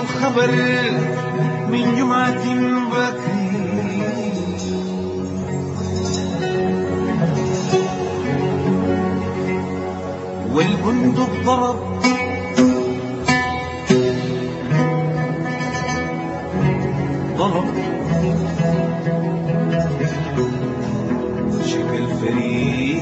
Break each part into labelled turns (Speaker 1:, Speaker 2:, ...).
Speaker 1: الخبر من جمعة بكري والبندق ضرب ضرب شكل فريد.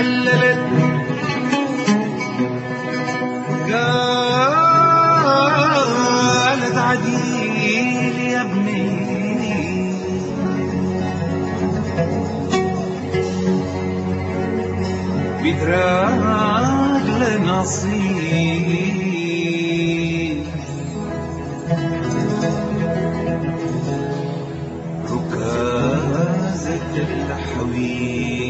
Speaker 1: هللت قالت عديل يا ابني. بدراج لنصيب. ركازة الحويل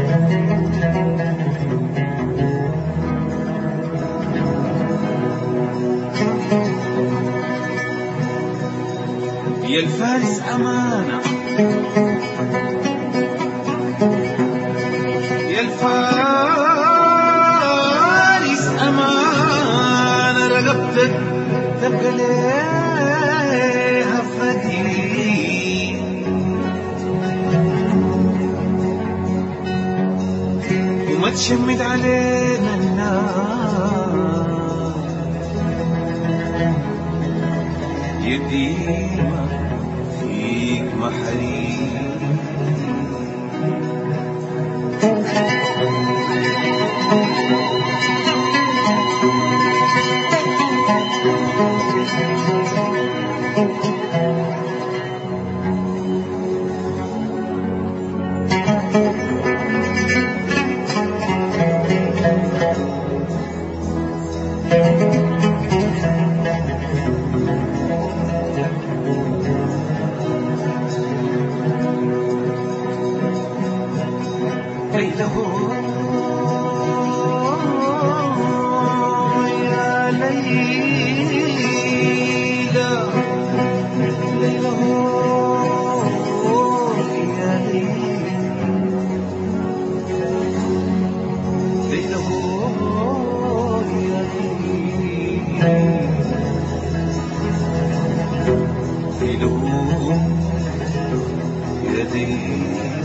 Speaker 1: يا الفارس أمانة. يا الفارس أمانة. رقبتك تبقى ليها فدي وما تشمد علينا النار يتيمة فيك محريم. ليله يا ليلى ليلة. يا ليلى ليله يا ليلى ليله يا ليلى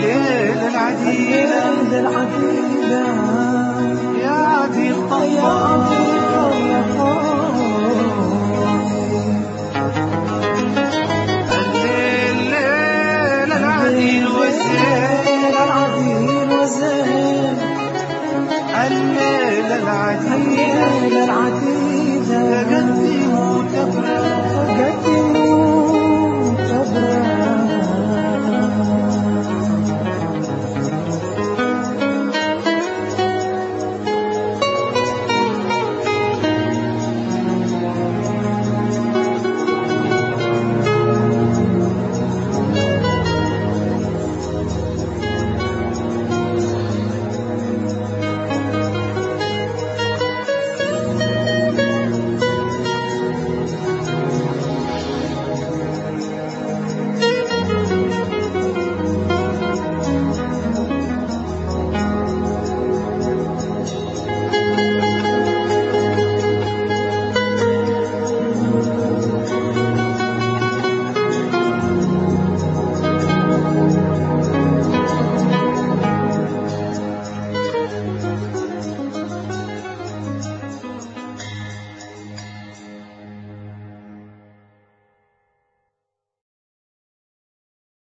Speaker 2: ليل العديدة
Speaker 1: يا
Speaker 2: عتيق طفار
Speaker 1: الليل ليل
Speaker 2: العديل وزين
Speaker 1: الليل العديدة